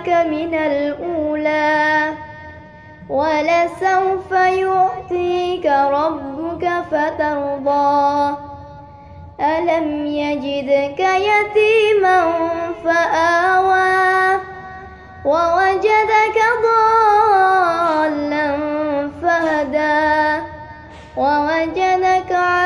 لك من الأولى ولسوف يعطيك ربك فترضى. ألم يجدك يتيما فآوى ووجدك ضالا فهدى. ووجدك عالا